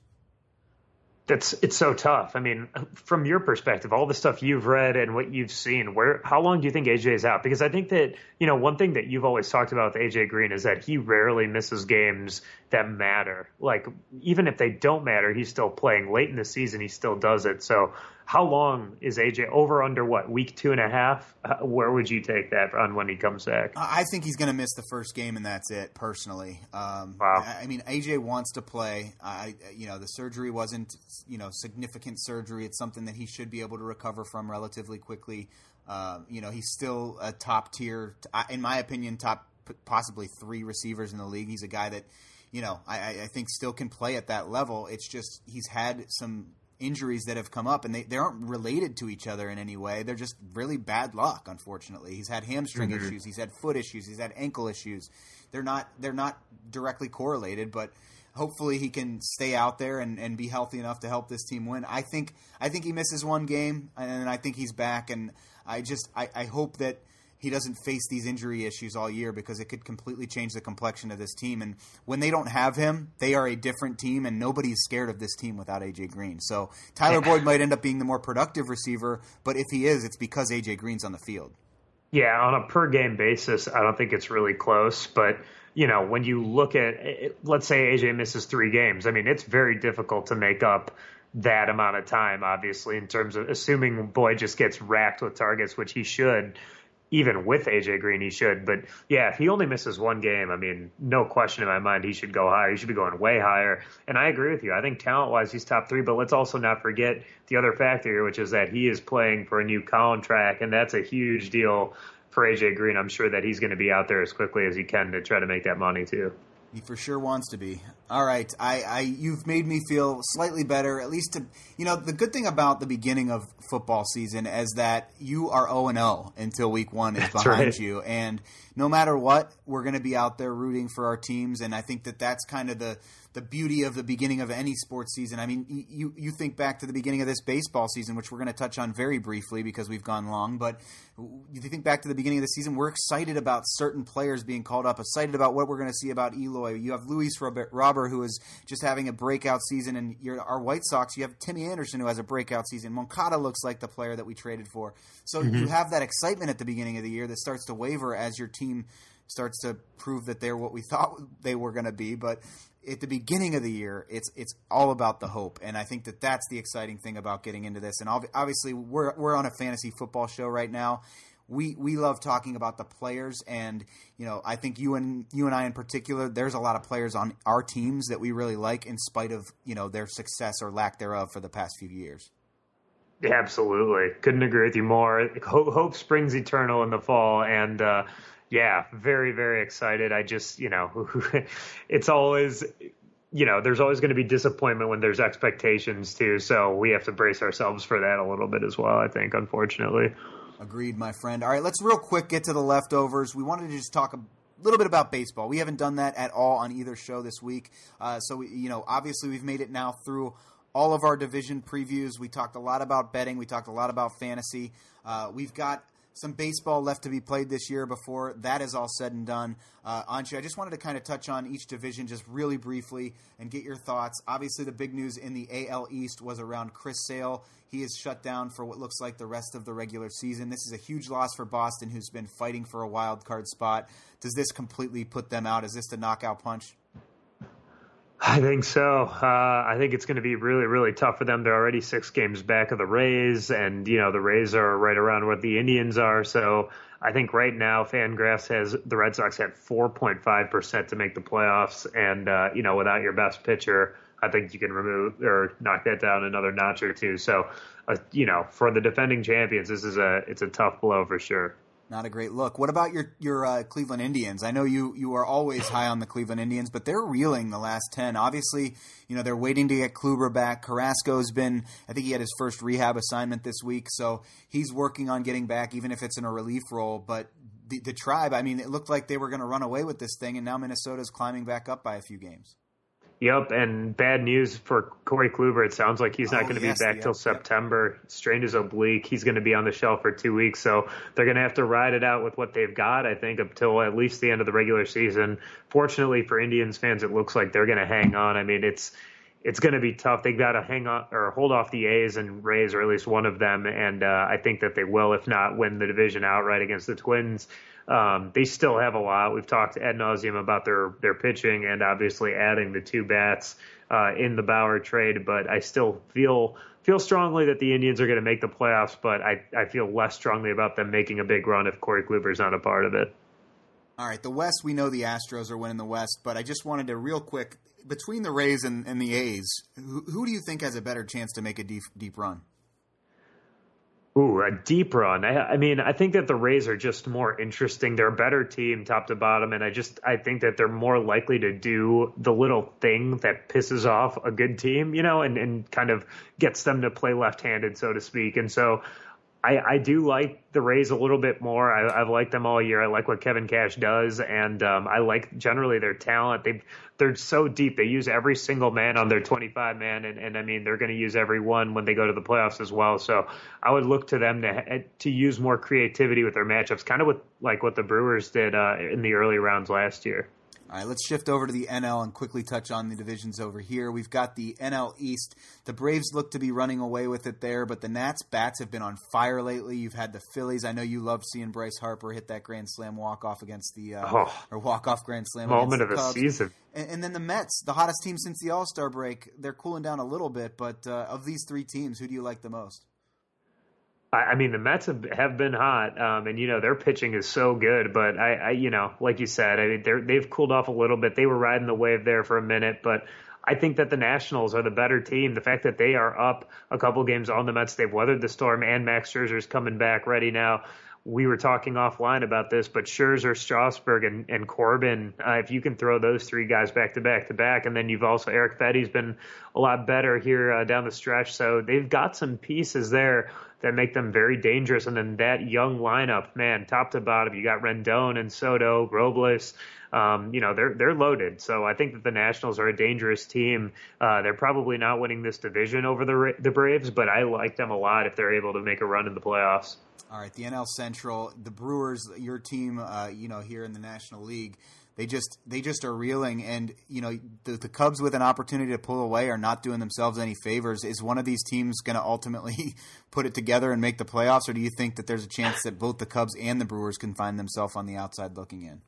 that's it's so tough. I mean, from your perspective, all the stuff you've read and what you've seen, where how long do you think AJ is out? Because I think that you know one thing that you've always talked about with AJ Green is that he rarely misses games that matter. Like even if they don't matter, he's still playing late in the season. He still does it. So how long is AJ over under what week two and a half? Where would you take that on when he comes back? I think he's going to miss the first game and that's it. Personally, um, wow. I mean, AJ wants to play. I, you know, the surgery wasn't you know significant surgery. It's something that he should be able to recover from relatively quickly. Uh, you know, he's still a top tier, in my opinion, top possibly three receivers in the league. He's a guy that you know, I, I, think still can play at that level. It's just he's had some injuries that have come up, and they, they aren't related to each other in any way. They're just really bad luck, unfortunately. He's had hamstring mm-hmm. issues, he's had foot issues, he's had ankle issues. They're not they're not directly correlated, but hopefully he can stay out there and, and be healthy enough to help this team win. I think I think he misses one game, and I think he's back. And I just I, I hope that he doesn't face these injury issues all year because it could completely change the complexion of this team. And when they don't have him, they are a different team, and nobody's scared of this team without AJ Green. So Tyler Boyd might end up being the more productive receiver, but if he is, it's because AJ Green's on the field. Yeah, on a per game basis, I don't think it's really close. But, you know, when you look at, let's say AJ misses three games, I mean, it's very difficult to make up that amount of time, obviously, in terms of assuming Boyd just gets racked with targets, which he should even with AJ Green, he should. But yeah, if he only misses one game, I mean, no question in my mind, he should go higher. He should be going way higher. And I agree with you. I think talent wise, he's top three. But let's also not forget the other factor here, which is that he is playing for a new contract, and that's a huge deal for AJ Green. I'm sure that he's going to be out there as quickly as he can to try to make that money too. He for sure wants to be. All right, I, I, you've made me feel slightly better. At least to, you know, the good thing about the beginning of football season is that you are zero and zero until week one is behind right. you, and no matter what, we're going to be out there rooting for our teams. And I think that that's kind of the the beauty of the beginning of any sports season. I mean, you you think back to the beginning of this baseball season, which we're going to touch on very briefly because we've gone long. But you think back to the beginning of the season, we're excited about certain players being called up, excited about what we're going to see about Eloy. You have Luis Robert, Robber, who is just having a breakout season, and our White Sox, you have Timmy Anderson, who has a breakout season. Moncada looks like the player that we traded for. So mm-hmm. you have that excitement at the beginning of the year that starts to waver as your team starts to prove that they're what we thought they were going to be. But at the beginning of the year, it's it's all about the hope, and I think that that's the exciting thing about getting into this. And obviously, we're we're on a fantasy football show right now. We we love talking about the players, and you know, I think you and you and I in particular, there's a lot of players on our teams that we really like, in spite of you know their success or lack thereof for the past few years. Absolutely, couldn't agree with you more. Hope, hope springs eternal in the fall, and uh, yeah, very, very excited. I just, you know, it's always, you know, there's always going to be disappointment when there's expectations too. So we have to brace ourselves for that a little bit as well, I think, unfortunately. Agreed, my friend. All right, let's real quick get to the leftovers. We wanted to just talk a little bit about baseball. We haven't done that at all on either show this week. Uh, so, we, you know, obviously we've made it now through all of our division previews. We talked a lot about betting. We talked a lot about fantasy. Uh, we've got some baseball left to be played this year before that is all said and done. Uh, Anshu, I just wanted to kind of touch on each division just really briefly and get your thoughts. Obviously, the big news in the AL East was around Chris Sale. He is shut down for what looks like the rest of the regular season. This is a huge loss for Boston, who's been fighting for a wild card spot. Does this completely put them out? Is this the knockout punch? I think so. Uh, I think it's going to be really, really tough for them. They're already six games back of the Rays, and you know the Rays are right around what the Indians are. So I think right now Fangraphs has the Red Sox at 4.5 percent to make the playoffs, and uh, you know without your best pitcher, I think you can remove or knock that down another notch or two. So, uh, you know, for the defending champions, this is a it's a tough blow for sure. Not a great look. What about your your uh, Cleveland Indians? I know you you are always high on the Cleveland Indians, but they're reeling the last ten. Obviously, you know they're waiting to get Kluber back. Carrasco's been, I think he had his first rehab assignment this week, so he's working on getting back, even if it's in a relief role. But the, the tribe, I mean, it looked like they were going to run away with this thing, and now Minnesota's climbing back up by a few games. Yep, and bad news for Corey Kluber. It sounds like he's not oh, going to yes, be back yep, till September. Yep. Strained his oblique. He's going to be on the shelf for two weeks, so they're going to have to ride it out with what they've got. I think until at least the end of the regular season. Fortunately for Indians fans, it looks like they're going to hang on. I mean, it's it's going to be tough. They've got to hang on or hold off the A's and Rays, or at least one of them, and uh, I think that they will, if not win the division outright against the Twins. Um, they still have a lot. We've talked ad nauseum about their their pitching and obviously adding the two bats uh, in the Bauer trade, but I still feel feel strongly that the Indians are going to make the playoffs. But I I feel less strongly about them making a big run if Corey Kluber's not a part of it. All right, the West, we know the Astros are winning the West, but I just wanted to real quick between the Rays and, and the A's, who, who, do you think has a better chance to make a deep deep run? Ooh, a deep run. I, I, mean, I think that the Rays are just more interesting. They're a better team, top to bottom, and I just I think that they're more likely to do the little thing that pisses off a good team, you know, and and kind of gets them to play left-handed, so to speak. And so I, I do like the Rays a little bit more. I, have liked them all year. I like what Kevin Cash does, and um, I like generally their talent. They they're so deep. They use every single man on their 25 man, and, and I mean they're going to use every one when they go to the playoffs as well. So I would look to them to to use more creativity with their matchups, kind of with like what the Brewers did uh, in the early rounds last year. All right, let's shift over to the NL and quickly touch on the divisions over here. We've got the NL East. The Braves look to be running away with it there, but the Nats bats have been on fire lately. You've had the Phillies. I know you loved seeing Bryce Harper hit that grand slam walk off against the uh, oh, or walk off grand slam moment of the, the season. And, and, then the Mets, the hottest team since the All Star break. They're cooling down a little bit, but uh, of these three teams, who do you like the most? I mean, the Mets have, have been hot, um, and you know their pitching is so good. But I, I, you know, like you said, I mean, they're, they've cooled off a little bit. They were riding the wave there for a minute, but I think that the Nationals are the better team. The fact that they are up a couple games on the Mets, they've weathered the storm, and Max Scherzer's coming back ready now we were talking offline about this, but Scherzer, Strasburg, and, and Corbin, uh, if you can throw those three guys back to back to back, and then you've also Eric Fedde's been a lot better here uh, down the stretch, so they've got some pieces there that make them very dangerous. And then that young lineup, man, top to bottom, you got Rendon and Soto, Robles. Um, you know they're they're loaded. So I think that the Nationals are a dangerous team. Uh, they're probably not winning this division over the the Braves, but I like them a lot if they're able to make a run in the playoffs. All right, the NL Central, the Brewers, your team, uh, you know, here in the National League, they just they just are reeling, and you know, the, the Cubs with an opportunity to pull away are not doing themselves any favors. Is one of these teams going to ultimately put it together and make the playoffs, or do you think that there's a chance that both the Cubs and the Brewers can find themselves on the outside looking in?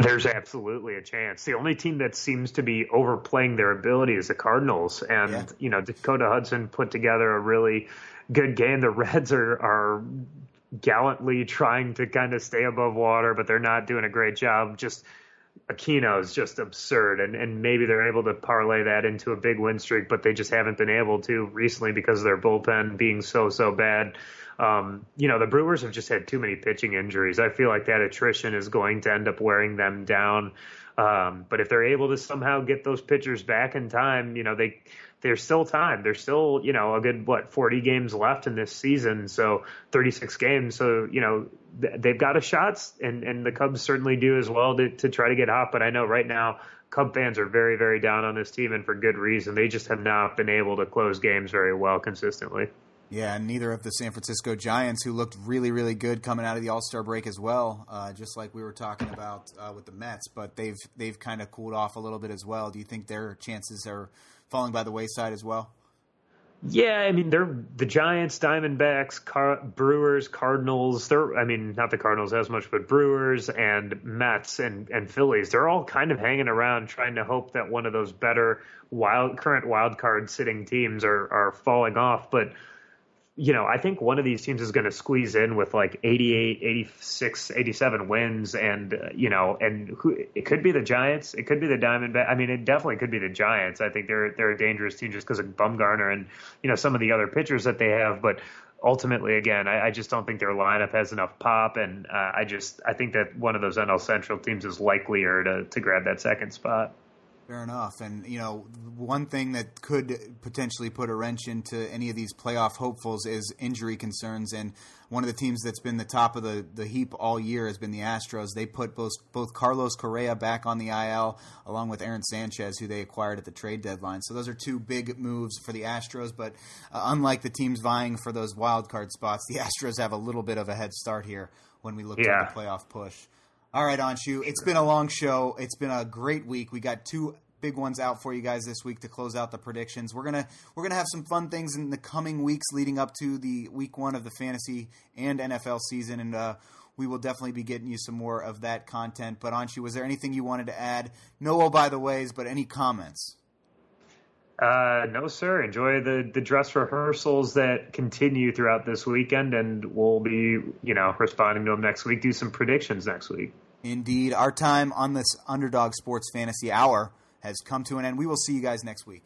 There's absolutely a chance. The only team that seems to be overplaying their ability is the Cardinals, and yeah. you know, Dakota Hudson put together a really good game. The Reds are are gallantly trying to kind of stay above water, but they're not doing a great job. Just Aquino is just absurd, and and maybe they're able to parlay that into a big win streak, but they just haven't been able to recently because of their bullpen being so so bad. Um, you know, the Brewers have just had too many pitching injuries. I feel like that attrition is going to end up wearing them down. Um, but if they're able to somehow get those pitchers back in time, you know, they there's still time. There's still, you know, a good what 40 games left in this season, so 36 games. So you know they've got a shot, and and the Cubs certainly do as well to to try to get hot. But I know right now Cub fans are very very down on this team, and for good reason. They just have not been able to close games very well consistently. Yeah, and neither of the San Francisco Giants, who looked really, really good coming out of the All Star break as well, uh, just like we were talking about uh, with the Mets. But they've they've kind of cooled off a little bit as well. Do you think their chances are falling by the wayside as well? Yeah, I mean they're the Giants, Diamondbacks, Car- Brewers, Cardinals. They're I mean not the Cardinals as much, but Brewers and Mets and and Phillies. They're all kind of hanging around trying to hope that one of those better wild current wild card sitting teams are are falling off, but you know, I think one of these teams is going to squeeze in with like 88, 86, 87 wins. And, uh, you know, and who, it could be the Giants. It could be the Diamondbacks. I mean, it definitely could be the Giants. I think they're, they're a dangerous team just because of Bumgarner and, you know, some of the other pitchers that they have. But ultimately, again, I, I just don't think their lineup has enough pop. And uh, I just, I think that one of those NL Central teams is likelier to, to grab that second spot. Fair enough. And, you know, one thing that could potentially put a wrench into any of these playoff hopefuls is injury concerns. And one of the teams that's been the top of the, the heap all year has been the Astros. They put both, both Carlos Correa back on the IL along with Aaron Sanchez, who they acquired at the trade deadline. So those are two big moves for the Astros. But uh, unlike the teams vying for those wild card spots, the Astros have a little bit of a head start here when we look yeah. at the playoff push. All right, Anshu. It's been a long show. It's been a great week. We got two big ones out for you guys this week to close out the predictions. We're gonna we're gonna have some fun things in the coming weeks leading up to the week one of the fantasy and NFL season, and uh, we will definitely be getting you some more of that content. But Anshu, was there anything you wanted to add? No, oh by the ways, but any comments? Uh, no, sir. Enjoy the, the dress rehearsals that continue throughout this weekend, and we'll be, you know, responding to them next week. Do some predictions next week. Indeed. Our time on this Underdog Sports Fantasy Hour has come to an end. We will see you guys next week.